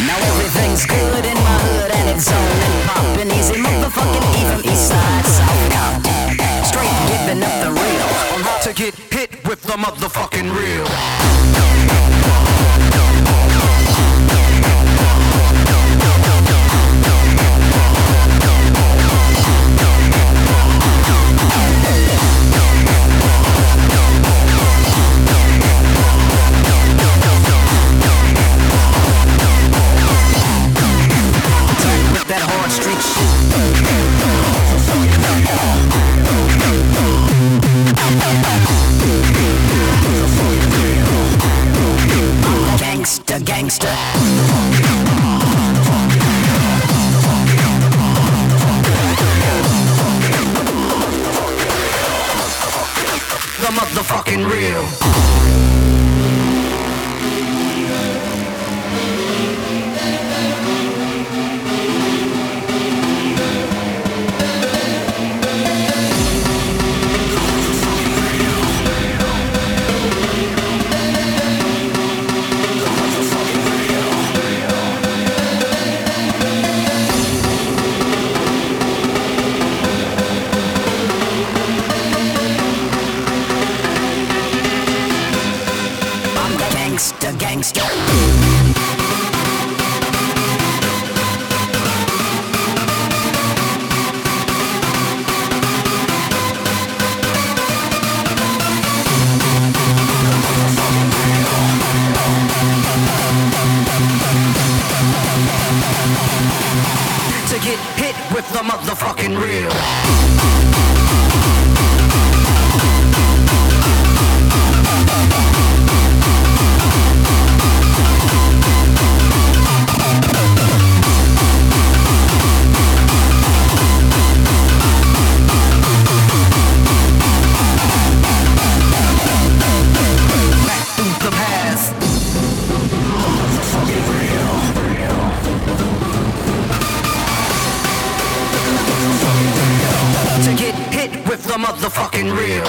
Now everything's good in my hood and it's on and poppin' easy. Motherfucking E from East Side, South Compton. Straight giving up the real on how to get hit with the motherfucking real. The motherfucking real. To get hit with the motherfucking real. Hit with the motherfucking real.